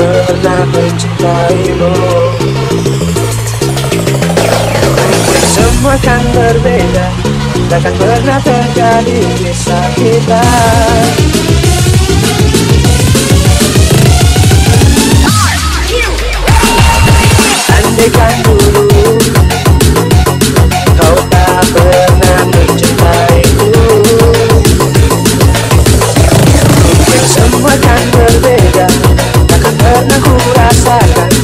pernah mencintaimu. Semua kan berbeda Takkan pernah terjadi kisah kita Andaikan dulu Kau tak pernah Barra.